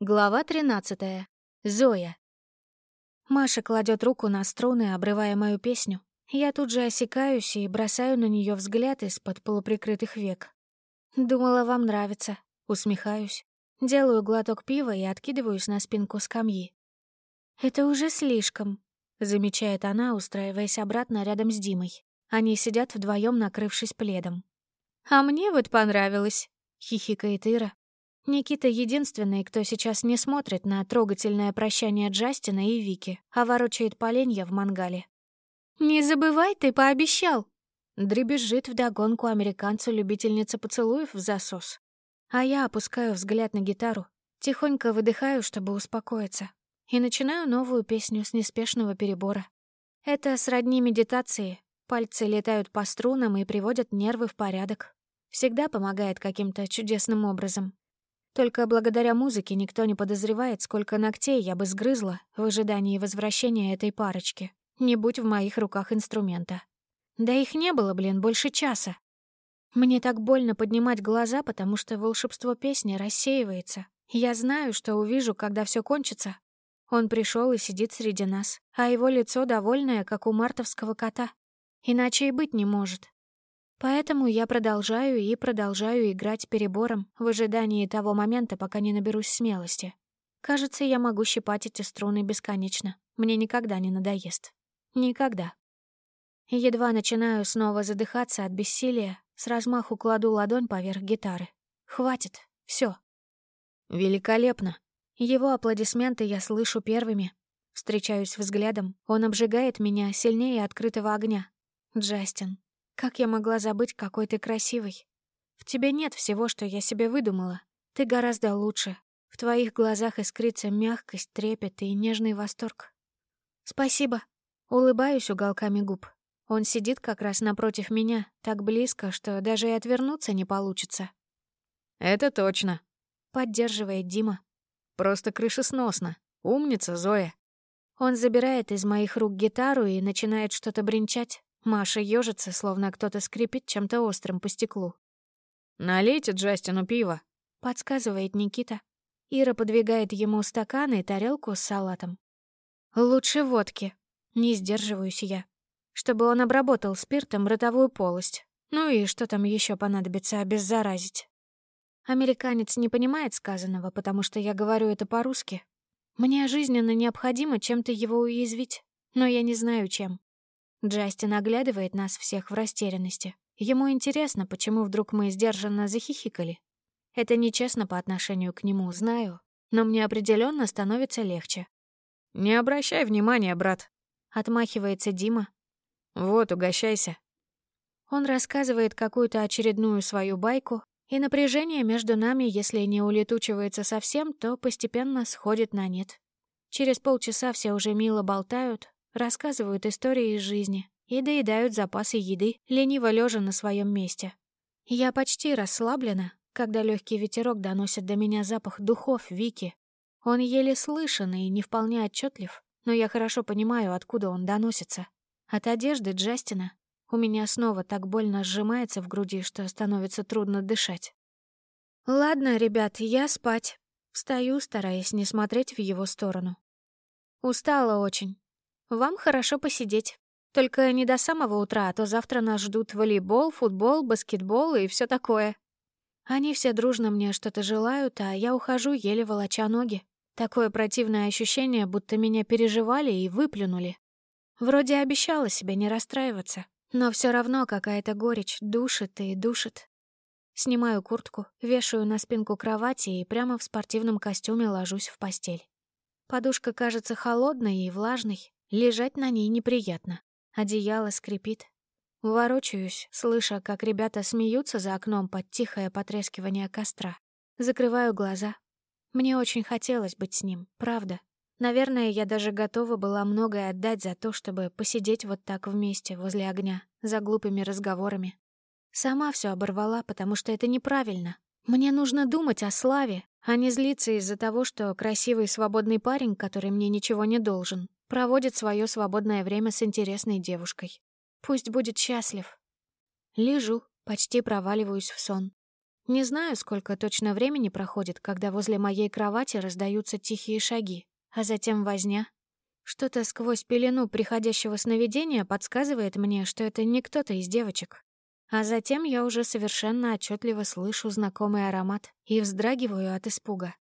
Глава 13. Зоя. Маша кладет руку на струны, обрывая мою песню. Я тут же осекаюсь и бросаю на нее взгляд из-под полуприкрытых век. «Думала, вам нравится». Усмехаюсь. Делаю глоток пива и откидываюсь на спинку скамьи. «Это уже слишком», — замечает она, устраиваясь обратно рядом с Димой. Они сидят вдвоем, накрывшись пледом. «А мне вот понравилось», — хихикает Ира, Никита единственный, кто сейчас не смотрит на трогательное прощание Джастина и Вики, а ворочает поленья в мангале. «Не забывай, ты пообещал!» Дребезжит вдогонку американцу любительница поцелуев в засос. А я опускаю взгляд на гитару, тихонько выдыхаю, чтобы успокоиться, и начинаю новую песню с неспешного перебора. Это сродни медитации. Пальцы летают по струнам и приводят нервы в порядок. Всегда помогает каким-то чудесным образом. Только благодаря музыке никто не подозревает, сколько ногтей я бы сгрызла в ожидании возвращения этой парочки, не будь в моих руках инструмента. Да их не было, блин, больше часа. Мне так больно поднимать глаза, потому что волшебство песни рассеивается. Я знаю, что увижу, когда все кончится. Он пришел и сидит среди нас, а его лицо довольное, как у мартовского кота. Иначе и быть не может. Поэтому я продолжаю и продолжаю играть перебором в ожидании того момента, пока не наберусь смелости. Кажется, я могу щипать эти струны бесконечно. Мне никогда не надоест. Никогда. Едва начинаю снова задыхаться от бессилия, с размаху кладу ладонь поверх гитары. Хватит, все. Великолепно. Его аплодисменты я слышу первыми. Встречаюсь взглядом, он обжигает меня сильнее открытого огня. Джастин, как я могла забыть, какой ты красивый? В тебе нет всего, что я себе выдумала. Ты гораздо лучше. В твоих глазах искрится мягкость, трепет и нежный восторг. Спасибо. Улыбаюсь уголками губ. Он сидит как раз напротив меня, так близко, что даже и отвернуться не получится. «Это точно», — поддерживает Дима. «Просто крышесносно. Умница, Зоя». Он забирает из моих рук гитару и начинает что-то бренчать. Маша ёжится, словно кто-то скрипит чем-то острым по стеклу. «Налейте Джастину пиво», — подсказывает Никита. Ира подвигает ему стакан и тарелку с салатом. «Лучше водки», — не сдерживаюсь я, чтобы он обработал спиртом ротовую полость. Ну и что там еще понадобится обеззаразить. Американец не понимает сказанного, потому что я говорю это по-русски. Мне жизненно необходимо чем-то его уязвить, но я не знаю, чем. Джастин оглядывает нас всех в растерянности. Ему интересно, почему вдруг мы сдержанно захихикали. Это нечестно по отношению к нему, знаю, но мне определенно становится легче. «Не обращай внимания, брат», — отмахивается Дима. «Вот, угощайся». Он рассказывает какую-то очередную свою байку, и напряжение между нами, если не улетучивается совсем, то постепенно сходит на нет. Через полчаса все уже мило болтают, рассказывают истории из жизни и доедают запасы еды, лениво лежа на своем месте. Я почти расслаблена, когда легкий ветерок доносит до меня запах духов Вики. Он еле слышен и не вполне отчетлив, но я хорошо понимаю, откуда он доносится. От одежды Джастина у меня снова так больно сжимается в груди, что становится трудно дышать. «Ладно, ребят, я спать». Встаю, стараясь не смотреть в его сторону. Устала очень, вам хорошо посидеть. Только не до самого утра, а то завтра нас ждут волейбол, футбол, баскетбол и все такое. Они все дружно мне что-то желают, а я ухожу, еле волоча ноги. Такое противное ощущение, будто меня переживали и выплюнули. Вроде обещала себе не расстраиваться, но все равно какая-то горечь душит и душит. Снимаю куртку, вешаю на спинку кровати и прямо в спортивном костюме ложусь в постель. Подушка кажется холодной и влажной, Лежать на ней неприятно. Одеяло скрипит. Ворочаюсь, слыша, как ребята смеются за окном под тихое потрескивание костра. Закрываю глаза. Мне очень хотелось быть с ним, правда. Наверное, я даже готова была многое отдать за то, чтобы посидеть вот так вместе возле огня, за глупыми разговорами. Сама все оборвала, потому что это неправильно. Мне нужно думать о славе, а не злиться из-за того, что красивый свободный парень, который мне ничего не должен, проводит свое свободное время с интересной девушкой. Пусть будет счастлив. Лежу, почти проваливаюсь в сон. Не знаю, сколько точно времени проходит, когда возле моей кровати раздаются тихие шаги, а затем возня. Что-то сквозь пелену приходящего сновидения подсказывает мне, что это не кто-то из девочек. А затем я уже совершенно отчетливо слышу знакомый аромат и вздрагиваю от испуга.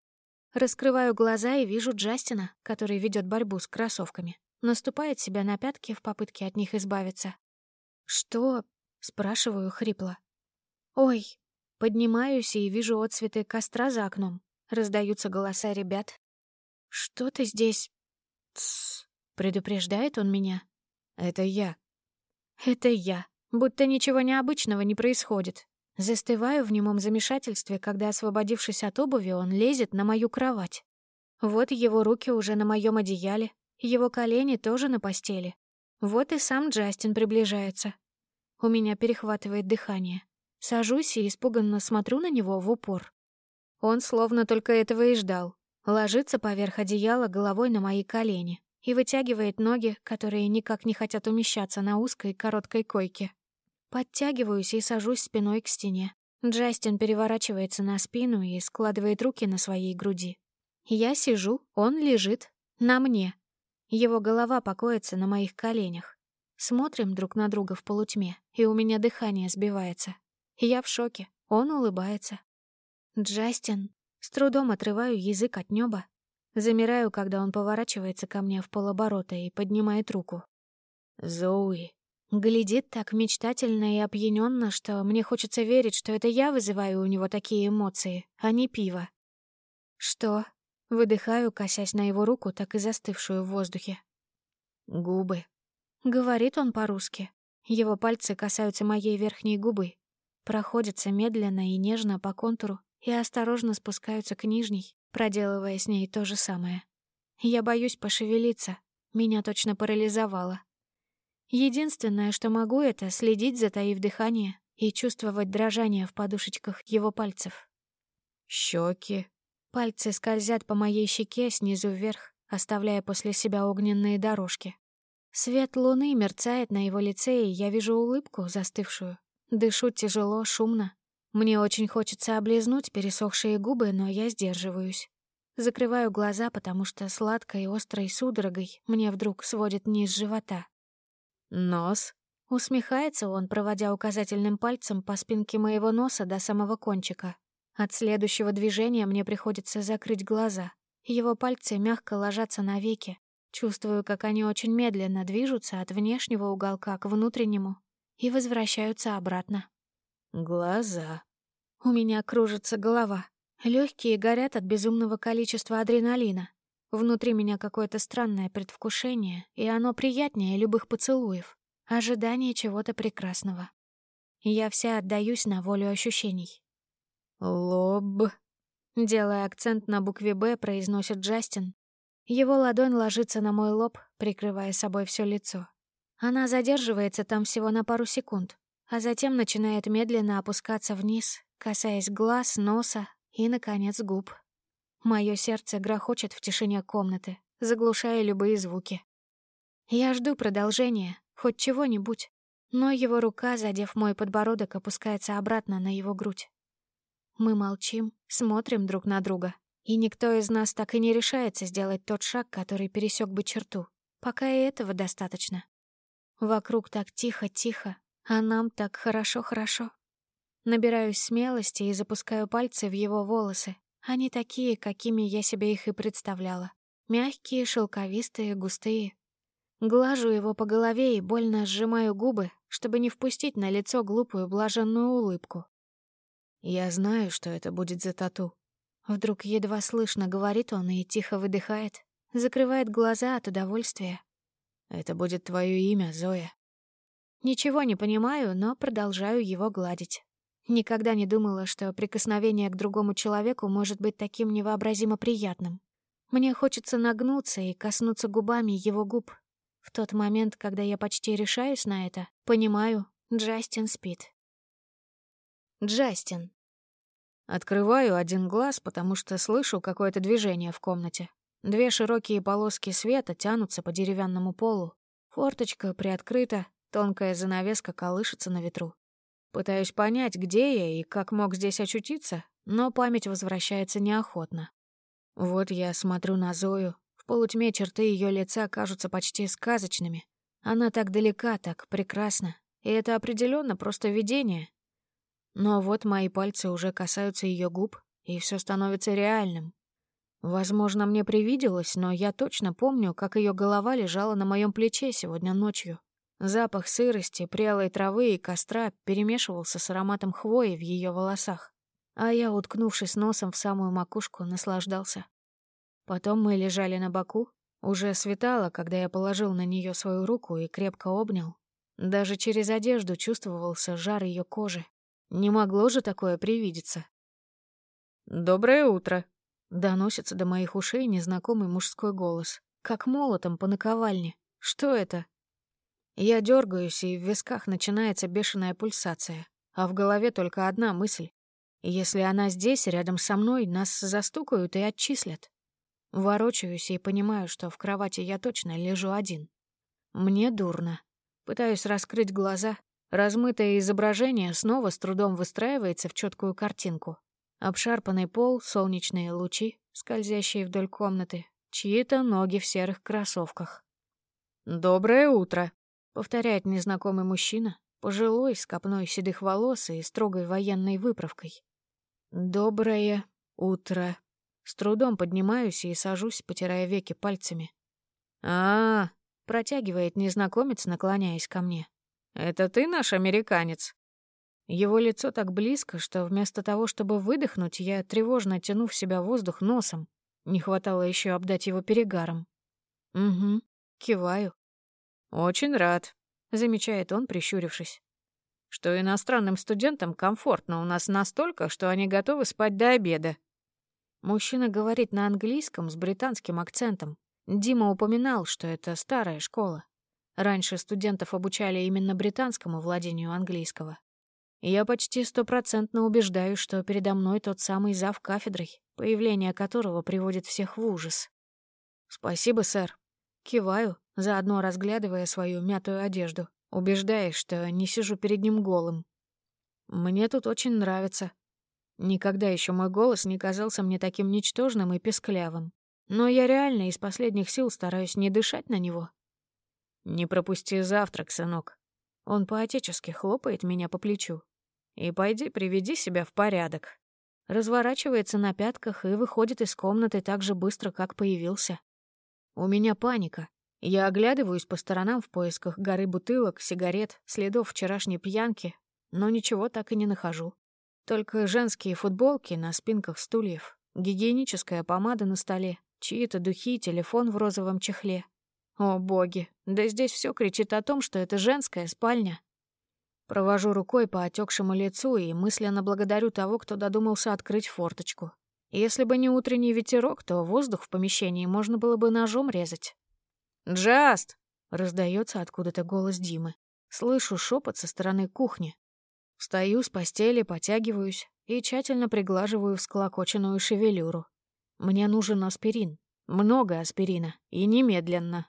Раскрываю глаза и вижу Джастина, который ведет борьбу с кроссовками. Наступает себя на пятки в попытке от них избавиться. «Что?» — спрашиваю хрипло. «Ой!» Поднимаюсь и вижу отцветы костра за окном. Раздаются голоса ребят. «Что ты здесь?» «Тссс!» — предупреждает он меня. «Это я». «Это я. Будто ничего необычного не происходит. Застываю в немом замешательстве, когда, освободившись от обуви, он лезет на мою кровать. Вот его руки уже на моем одеяле, его колени тоже на постели. Вот и сам Джастин приближается. У меня перехватывает дыхание. Сажусь и испуганно смотрю на него в упор. Он словно только этого и ждал. Ложится поверх одеяла головой на мои колени и вытягивает ноги, которые никак не хотят умещаться на узкой короткой койке. Подтягиваюсь и сажусь спиной к стене. Джастин переворачивается на спину и складывает руки на своей груди. Я сижу, он лежит. На мне. Его голова покоится на моих коленях. Смотрим друг на друга в полутьме, и у меня дыхание сбивается. Я в шоке, он улыбается. Джастин. С трудом отрываю язык от неба. Замираю, когда он поворачивается ко мне в полоборота и поднимает руку. «Зоуи», Глядит так мечтательно и опьяненно, что мне хочется верить, что это я вызываю у него такие эмоции, а не пиво. «Что?» — выдыхаю, косясь на его руку, так и застывшую в воздухе. «Губы». Говорит он по-русски. Его пальцы касаются моей верхней губы, проходятся медленно и нежно по контуру и осторожно спускаются к нижней, проделывая с ней то же самое. Я боюсь пошевелиться, меня точно парализовало. Единственное, что могу, это следить, затаив дыхание, и чувствовать дрожание в подушечках его пальцев. Щеки. Пальцы скользят по моей щеке снизу вверх, оставляя после себя огненные дорожки. Свет луны мерцает на его лице, и я вижу улыбку, застывшую. Дышу тяжело, шумно. Мне очень хочется облизнуть пересохшие губы, но я сдерживаюсь. Закрываю глаза, потому что сладкой острой судорогой мне вдруг сводит низ живота. «Нос?» Усмехается он, проводя указательным пальцем по спинке моего носа до самого кончика. От следующего движения мне приходится закрыть глаза. Его пальцы мягко ложатся на веки. Чувствую, как они очень медленно движутся от внешнего уголка к внутреннему и возвращаются обратно. Глаза. У меня кружится голова. Легкие горят от безумного количества адреналина. Внутри меня какое-то странное предвкушение, и оно приятнее любых поцелуев. Ожидание чего-то прекрасного. Я вся отдаюсь на волю ощущений. «Лоб», — делая акцент на букве «Б», произносит Джастин. Его ладонь ложится на мой лоб, прикрывая собой все лицо. Она задерживается там всего на пару секунд, а затем начинает медленно опускаться вниз, касаясь глаз, носа и, наконец, губ. Мое сердце грохочет в тишине комнаты, заглушая любые звуки. Я жду продолжения, хоть чего-нибудь, но его рука, задев мой подбородок, опускается обратно на его грудь. Мы молчим, смотрим друг на друга, и никто из нас так и не решается сделать тот шаг, который пересек бы черту. Пока и этого достаточно. Вокруг так тихо-тихо, а нам так хорошо-хорошо. Набираюсь смелости и запускаю пальцы в его волосы, они такие, какими я себе их и представляла. Мягкие, шелковистые, густые. Глажу его по голове и больно сжимаю губы, чтобы не впустить на лицо глупую блаженную улыбку. «Я знаю, что это будет за тату». Вдруг едва слышно говорит он и тихо выдыхает, закрывает глаза от удовольствия. «Это будет твое имя, Зоя». Ничего не понимаю, но продолжаю его гладить. Никогда не думала, что прикосновение к другому человеку может быть таким невообразимо приятным. Мне хочется нагнуться и коснуться губами его губ. В тот момент, когда я почти решаюсь на это, понимаю, Джастин спит. Джастин. Открываю один глаз, потому что слышу какое-то движение в комнате. Две широкие полоски света тянутся по деревянному полу. Форточка приоткрыта, тонкая занавеска колышется на ветру. Пытаюсь понять, где я и как мог здесь очутиться, но память возвращается неохотно. Вот я смотрю на Зою. В полутьме черты ее лица кажутся почти сказочными. Она так далека, так прекрасна. И это определенно просто видение. Но вот мои пальцы уже касаются ее губ, и все становится реальным. Возможно, мне привиделось, но я точно помню, как ее голова лежала на моем плече сегодня ночью. Запах сырости, прелой травы и костра перемешивался с ароматом хвои в ее волосах а я, уткнувшись носом в самую макушку, наслаждался. Потом мы лежали на боку. Уже светало, когда я положил на нее свою руку и крепко обнял. Даже через одежду чувствовался жар ее кожи. Не могло же такое привидеться. «Доброе утро», — доносится до моих ушей незнакомый мужской голос, как молотом по наковальне. «Что это?» Я дергаюсь, и в висках начинается бешеная пульсация, а в голове только одна мысль если она здесь, рядом со мной, нас застукают и отчислят. Ворочаюсь и понимаю, что в кровати я точно лежу один. Мне дурно. Пытаюсь раскрыть глаза. Размытое изображение снова с трудом выстраивается в четкую картинку. Обшарпанный пол, солнечные лучи, скользящие вдоль комнаты, чьи-то ноги в серых кроссовках. «Доброе утро», — повторяет незнакомый мужчина, пожилой, с копной седых волос и строгой военной выправкой. «Доброе утро». С трудом поднимаюсь и сажусь, потирая веки пальцами. а, -а, -а протягивает незнакомец, наклоняясь ко мне. «Это ты наш американец?» Его лицо так близко, что вместо того, чтобы выдохнуть, я тревожно тяну в себя воздух носом. Не хватало еще обдать его перегаром. «Угу», киваю. «Очень рад», — замечает он, прищурившись что иностранным студентам комфортно у нас настолько, что они готовы спать до обеда. Мужчина говорит на английском с британским акцентом. Дима упоминал, что это старая школа. Раньше студентов обучали именно британскому владению английского. Я почти стопроцентно убеждаюсь, что передо мной тот самый зав кафедрой, появление которого приводит всех в ужас. «Спасибо, сэр». Киваю, заодно разглядывая свою мятую одежду убеждаясь, что не сижу перед ним голым. Мне тут очень нравится. Никогда еще мой голос не казался мне таким ничтожным и песклявым. Но я реально из последних сил стараюсь не дышать на него. «Не пропусти завтрак, сынок». Он поотечески хлопает меня по плечу. «И пойди приведи себя в порядок». Разворачивается на пятках и выходит из комнаты так же быстро, как появился. У меня паника. Я оглядываюсь по сторонам в поисках горы бутылок, сигарет, следов вчерашней пьянки, но ничего так и не нахожу. Только женские футболки на спинках стульев, гигиеническая помада на столе, чьи-то духи, телефон в розовом чехле. О, боги, да здесь все кричит о том, что это женская спальня. Провожу рукой по отекшему лицу и мысленно благодарю того, кто додумался открыть форточку. Если бы не утренний ветерок, то воздух в помещении можно было бы ножом резать. «Джаст!» — раздается откуда-то голос Димы. Слышу шепот со стороны кухни. Встаю с постели, потягиваюсь и тщательно приглаживаю всклокоченную шевелюру. Мне нужен аспирин. Много аспирина. И немедленно.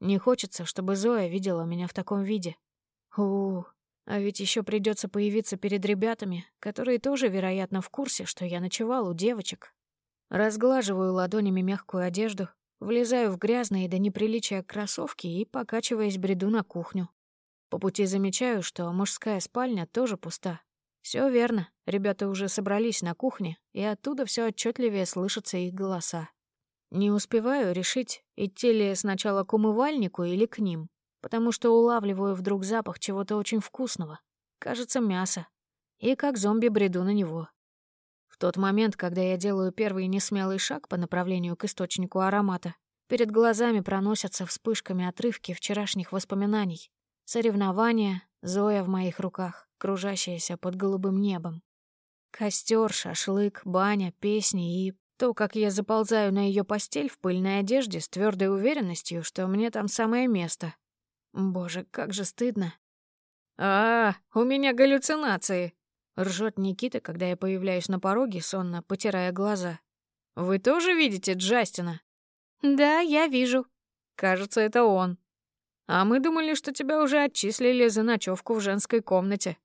Не хочется, чтобы Зоя видела меня в таком виде. У, а ведь еще придется появиться перед ребятами, которые тоже, вероятно, в курсе, что я ночевал у девочек. Разглаживаю ладонями мягкую одежду, Влезаю в грязные до неприличия кроссовки и, покачиваясь, бреду на кухню. По пути замечаю, что мужская спальня тоже пуста. Все верно, ребята уже собрались на кухне, и оттуда все отчетливее слышатся их голоса. Не успеваю решить, идти ли сначала к умывальнику или к ним, потому что улавливаю вдруг запах чего-то очень вкусного. Кажется, мясо. И как зомби бреду на него. Тот момент, когда я делаю первый несмелый шаг по направлению к источнику аромата, перед глазами проносятся вспышками отрывки вчерашних воспоминаний. Соревнования, Зоя в моих руках, кружащаяся под голубым небом. Костер, шашлык, баня, песни и то, как я заползаю на ее постель в пыльной одежде с твердой уверенностью, что мне там самое место. Боже, как же стыдно. «А, у меня галлюцинации!» Ржет Никита, когда я появляюсь на пороге, сонно потирая глаза. «Вы тоже видите Джастина?» «Да, я вижу». «Кажется, это он. А мы думали, что тебя уже отчислили за ночевку в женской комнате».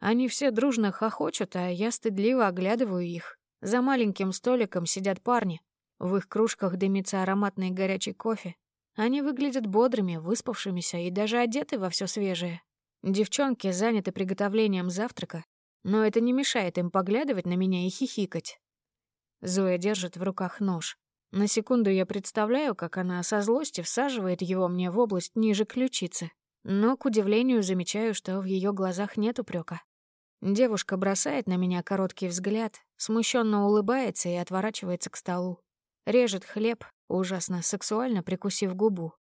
Они все дружно хохочут, а я стыдливо оглядываю их. За маленьким столиком сидят парни. В их кружках дымится ароматный горячий кофе. Они выглядят бодрыми, выспавшимися и даже одеты во все свежее. Девчонки заняты приготовлением завтрака, но это не мешает им поглядывать на меня и хихикать. Зоя держит в руках нож. На секунду я представляю, как она со злости всаживает его мне в область ниже ключицы. Но, к удивлению, замечаю, что в ее глазах нет упрека. Девушка бросает на меня короткий взгляд, смущенно улыбается и отворачивается к столу. Режет хлеб, ужасно сексуально прикусив губу.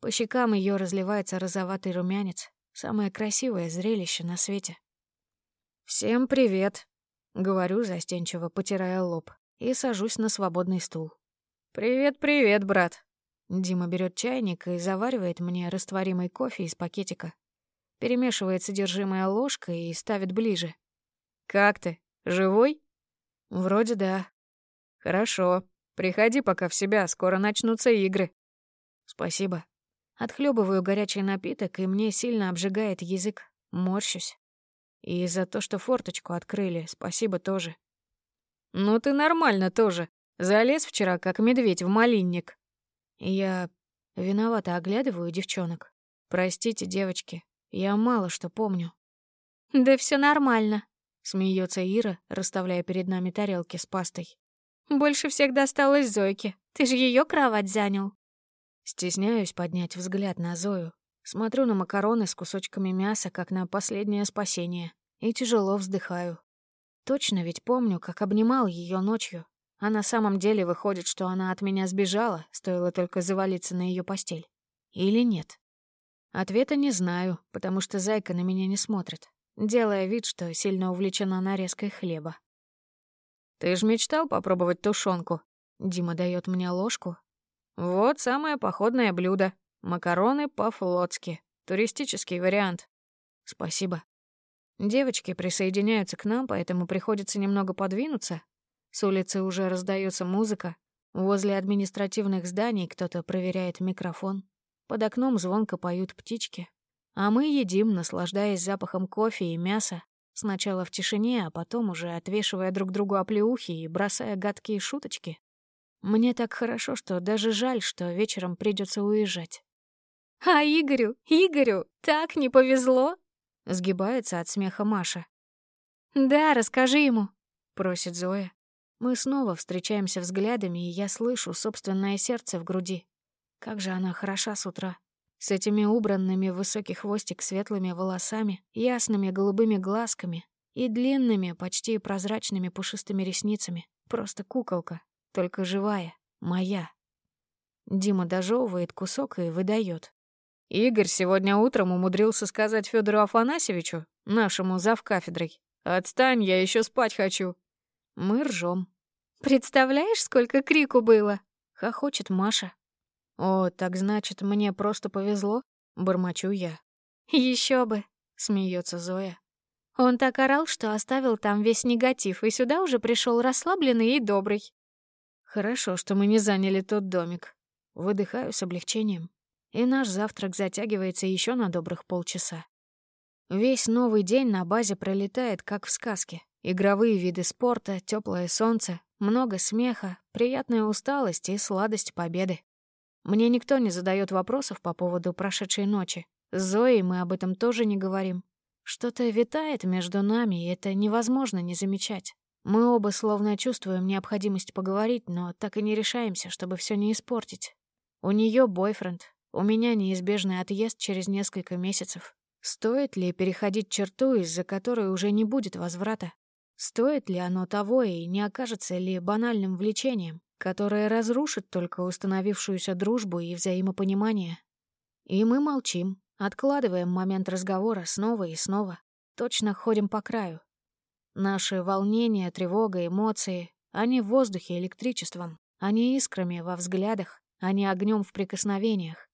По щекам ее разливается розоватый румянец. Самое красивое зрелище на свете. «Всем привет», — говорю, застенчиво потирая лоб, и сажусь на свободный стул. «Привет-привет, брат». Дима берет чайник и заваривает мне растворимый кофе из пакетика. Перемешивает содержимое ложкой и ставит ближе. «Как ты? Живой?» «Вроде да». «Хорошо. Приходи пока в себя, скоро начнутся игры». «Спасибо». Отхлебываю горячий напиток, и мне сильно обжигает язык. Морщусь. И за то, что форточку открыли, спасибо тоже. «Ну ты нормально тоже. Залез вчера, как медведь, в малинник». Я виновато оглядываю девчонок. «Простите, девочки, я мало что помню». «Да все нормально», — смеется Ира, расставляя перед нами тарелки с пастой. Больше всех досталось Зойке. Ты же ее кровать занял. Стесняюсь поднять взгляд на Зою. Смотрю на макароны с кусочками мяса, как на последнее спасение, и тяжело вздыхаю. Точно ведь помню, как обнимал ее ночью. А на самом деле выходит, что она от меня сбежала, стоило только завалиться на ее постель. Или нет? Ответа не знаю, потому что зайка на меня не смотрит, делая вид, что сильно увлечена нарезкой хлеба. «Ты ж мечтал попробовать тушенку?» Дима дает мне ложку. «Вот самое походное блюдо. Макароны по-флотски. Туристический вариант. Спасибо». Девочки присоединяются к нам, поэтому приходится немного подвинуться. С улицы уже раздается музыка. Возле административных зданий кто-то проверяет микрофон. Под окном звонко поют птички. А мы едим, наслаждаясь запахом кофе и мяса, Сначала в тишине, а потом уже отвешивая друг другу оплеухи и бросая гадкие шуточки. Мне так хорошо, что даже жаль, что вечером придется уезжать. «А Игорю, Игорю, так не повезло!» — сгибается от смеха Маша. «Да, расскажи ему», — просит Зоя. Мы снова встречаемся взглядами, и я слышу собственное сердце в груди. Как же она хороша с утра. С этими убранными в высокий хвостик светлыми волосами, ясными голубыми глазками и длинными, почти прозрачными пушистыми ресницами. Просто куколка, только живая, моя. Дима дожевывает кусок и выдает. Игорь сегодня утром умудрился сказать Федору Афанасьевичу, нашему завкафедрой, «Отстань, я еще спать хочу». Мы ржем. «Представляешь, сколько крику было?» — хохочет Маша. «О, так значит, мне просто повезло?» — бормочу я. Еще бы!» — смеется Зоя. «Он так орал, что оставил там весь негатив, и сюда уже пришел расслабленный и добрый». «Хорошо, что мы не заняли тот домик». Выдыхаю с облегчением. И наш завтрак затягивается еще на добрых полчаса. Весь новый день на базе пролетает, как в сказке. Игровые виды спорта, теплое солнце, много смеха, приятная усталость и сладость победы. Мне никто не задает вопросов по поводу прошедшей ночи. С Зоей мы об этом тоже не говорим. Что-то витает между нами, и это невозможно не замечать. Мы оба словно чувствуем необходимость поговорить, но так и не решаемся, чтобы все не испортить. У нее бойфренд, у меня неизбежный отъезд через несколько месяцев. Стоит ли переходить черту, из-за которой уже не будет возврата? Стоит ли оно того и не окажется ли банальным влечением? которое разрушит только установившуюся дружбу и взаимопонимание. И мы молчим, откладываем момент разговора снова и снова, точно ходим по краю. Наши волнения, тревога, эмоции, они в воздухе электричеством, они искрами во взглядах, они огнем в прикосновениях.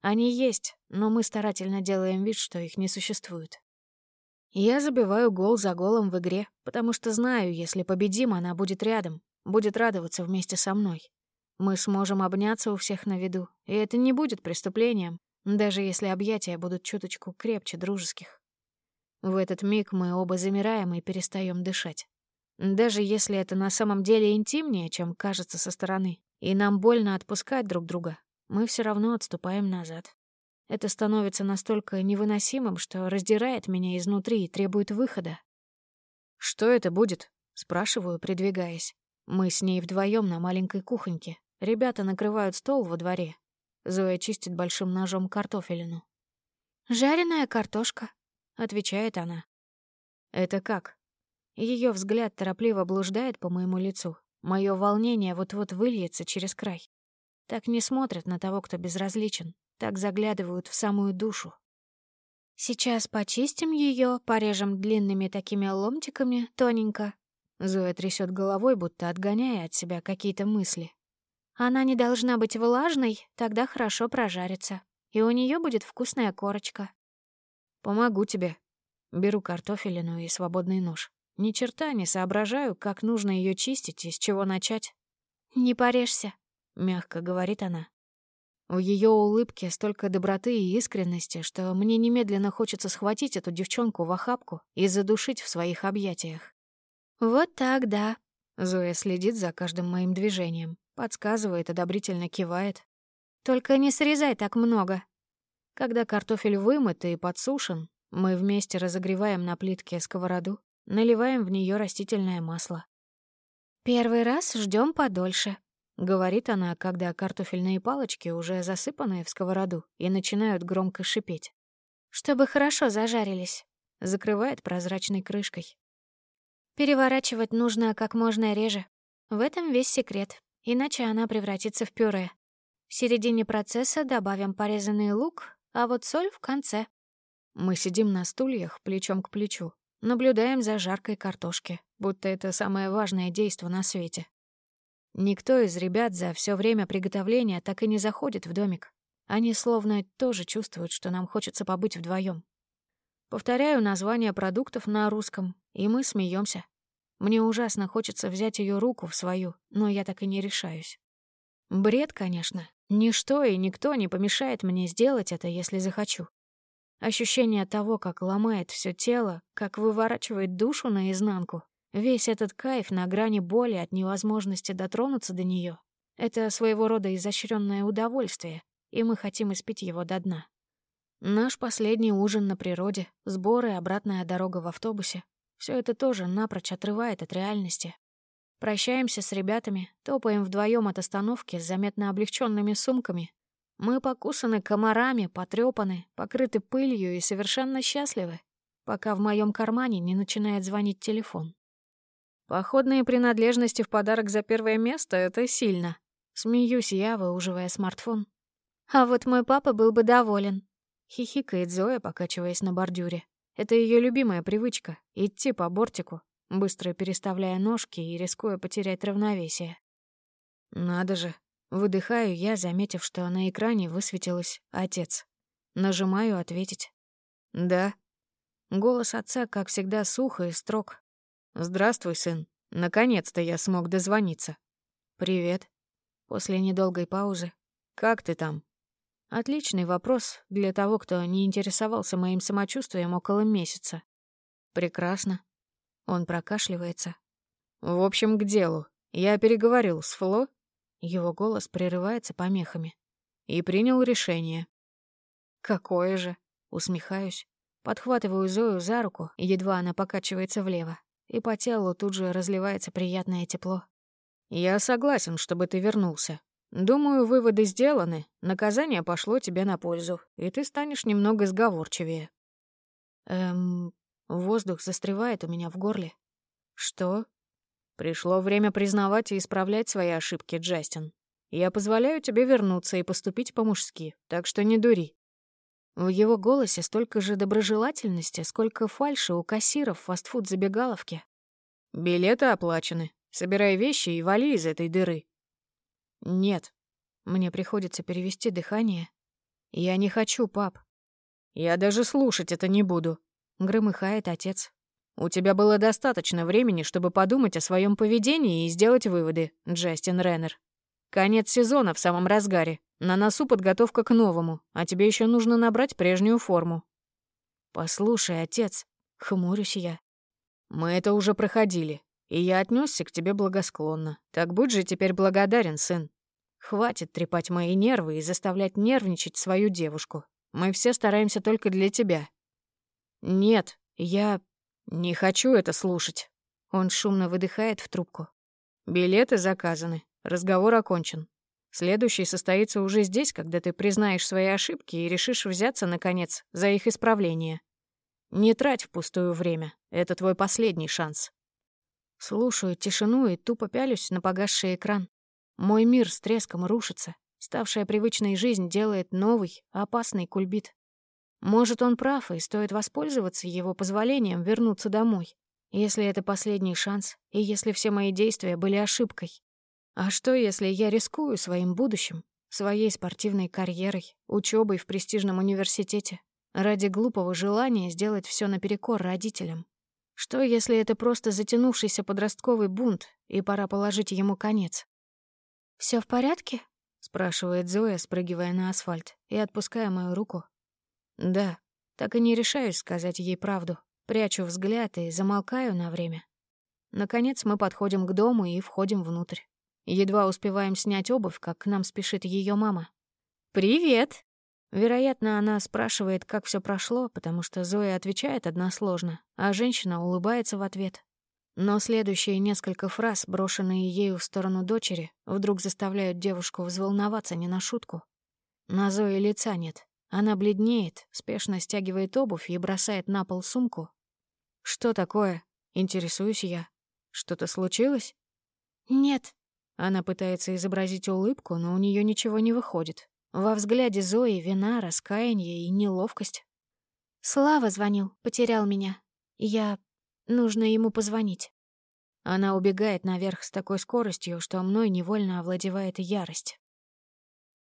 Они есть, но мы старательно делаем вид, что их не существует. Я забиваю гол за голом в игре, потому что знаю, если победим, она будет рядом, будет радоваться вместе со мной. Мы сможем обняться у всех на виду, и это не будет преступлением, даже если объятия будут чуточку крепче дружеских. В этот миг мы оба замираем и перестаем дышать. Даже если это на самом деле интимнее, чем кажется со стороны, и нам больно отпускать друг друга, мы все равно отступаем назад. Это становится настолько невыносимым, что раздирает меня изнутри и требует выхода. «Что это будет?» — спрашиваю, придвигаясь. Мы с ней вдвоем на маленькой кухоньке. Ребята накрывают стол во дворе. Зоя чистит большим ножом картофелину. «Жареная картошка», — отвечает она. «Это как?» Ее взгляд торопливо блуждает по моему лицу. Мое волнение вот-вот выльется через край. Так не смотрят на того, кто безразличен. Так заглядывают в самую душу. «Сейчас почистим ее, порежем длинными такими ломтиками, тоненько». Зоя трясет головой, будто отгоняя от себя какие-то мысли. «Она не должна быть влажной, тогда хорошо прожарится. И у нее будет вкусная корочка». «Помогу тебе». Беру картофелину и свободный нож. Ни черта не соображаю, как нужно ее чистить и с чего начать. «Не порежься», — мягко говорит она. В ее улыбке столько доброты и искренности, что мне немедленно хочется схватить эту девчонку в охапку и задушить в своих объятиях. «Вот так, да». Зоя следит за каждым моим движением, подсказывает, одобрительно кивает. «Только не срезай так много». Когда картофель вымыт и подсушен, мы вместе разогреваем на плитке сковороду Наливаем в нее растительное масло. «Первый раз ждем подольше», — говорит она, когда картофельные палочки уже засыпаны в сковороду и начинают громко шипеть. «Чтобы хорошо зажарились», — закрывает прозрачной крышкой. «Переворачивать нужно как можно реже. В этом весь секрет, иначе она превратится в пюре. В середине процесса добавим порезанный лук, а вот соль в конце». Мы сидим на стульях плечом к плечу, Наблюдаем за жаркой картошки, будто это самое важное действо на свете. Никто из ребят за все время приготовления так и не заходит в домик. Они словно тоже чувствуют, что нам хочется побыть вдвоем. Повторяю название продуктов на русском, и мы смеемся. Мне ужасно хочется взять ее руку в свою, но я так и не решаюсь. Бред, конечно. Ничто и никто не помешает мне сделать это, если захочу. Ощущение того, как ломает все тело, как выворачивает душу наизнанку. Весь этот кайф на грани боли от невозможности дотронуться до нее. Это своего рода изощренное удовольствие, и мы хотим испить его до дна. Наш последний ужин на природе, сборы, обратная дорога в автобусе — все это тоже напрочь отрывает от реальности. Прощаемся с ребятами, топаем вдвоем от остановки с заметно облегченными сумками мы покусаны комарами, потрепаны, покрыты пылью и совершенно счастливы, пока в моем кармане не начинает звонить телефон. Походные принадлежности в подарок за первое место — это сильно. Смеюсь я, выуживая смартфон. А вот мой папа был бы доволен. Хихикает Зоя, покачиваясь на бордюре. Это ее любимая привычка — идти по бортику, быстро переставляя ножки и рискуя потерять равновесие. Надо же, Выдыхаю я, заметив, что на экране высветилось «Отец». Нажимаю «Ответить». «Да». Голос отца, как всегда, сухо и строг. «Здравствуй, сын. Наконец-то я смог дозвониться». «Привет». После недолгой паузы. «Как ты там?» Отличный вопрос для того, кто не интересовался моим самочувствием около месяца. «Прекрасно». Он прокашливается. «В общем, к делу. Я переговорил с Фло его голос прерывается помехами. И принял решение. «Какое же?» — усмехаюсь. Подхватываю Зою за руку, едва она покачивается влево, и по телу тут же разливается приятное тепло. «Я согласен, чтобы ты вернулся. Думаю, выводы сделаны, наказание пошло тебе на пользу, и ты станешь немного сговорчивее». Эм... Воздух застревает у меня в горле. «Что?» Пришло время признавать и исправлять свои ошибки, Джастин. Я позволяю тебе вернуться и поступить по-мужски, так что не дури». В его голосе столько же доброжелательности, сколько фальши у кассиров фастфуд-забегаловки. «Билеты оплачены. Собирай вещи и вали из этой дыры». «Нет». Мне приходится перевести дыхание. «Я не хочу, пап». «Я даже слушать это не буду», — громыхает отец. У тебя было достаточно времени, чтобы подумать о своем поведении и сделать выводы, Джастин Реннер. Конец сезона в самом разгаре. На носу подготовка к новому, а тебе еще нужно набрать прежнюю форму. Послушай, отец. Хмурюсь я. Мы это уже проходили, и я отнесся к тебе благосклонно. Так будь же теперь благодарен, сын. Хватит трепать мои нервы и заставлять нервничать свою девушку. Мы все стараемся только для тебя. Нет, я не хочу это слушать. Он шумно выдыхает в трубку. Билеты заказаны, разговор окончен. Следующий состоится уже здесь, когда ты признаешь свои ошибки и решишь взяться, наконец, за их исправление. Не трать впустую время, это твой последний шанс. Слушаю тишину и тупо пялюсь на погасший экран. Мой мир с треском рушится. Ставшая привычной жизнь делает новый, опасный кульбит. Может, он прав, и стоит воспользоваться его позволением вернуться домой, если это последний шанс, и если все мои действия были ошибкой. А что, если я рискую своим будущим, своей спортивной карьерой, учебой в престижном университете, ради глупого желания сделать все наперекор родителям? Что, если это просто затянувшийся подростковый бунт, и пора положить ему конец? Все в порядке?» — спрашивает Зоя, спрыгивая на асфальт и отпуская мою руку. «Да, так и не решаюсь сказать ей правду. Прячу взгляд и замолкаю на время. Наконец мы подходим к дому и входим внутрь. Едва успеваем снять обувь, как к нам спешит ее мама. «Привет!» Вероятно, она спрашивает, как все прошло, потому что Зоя отвечает односложно, а женщина улыбается в ответ. Но следующие несколько фраз, брошенные ею в сторону дочери, вдруг заставляют девушку взволноваться не на шутку. На Зое лица нет. Она бледнеет, спешно стягивает обувь и бросает на пол сумку. «Что такое?» — интересуюсь я. «Что-то случилось?» «Нет», она пытается изобразить улыбку, но у нее ничего не выходит. Во взгляде Зои вина, раскаяние и неловкость. «Слава звонил, потерял меня. Я... Нужно ему позвонить». Она убегает наверх с такой скоростью, что мной невольно овладевает ярость.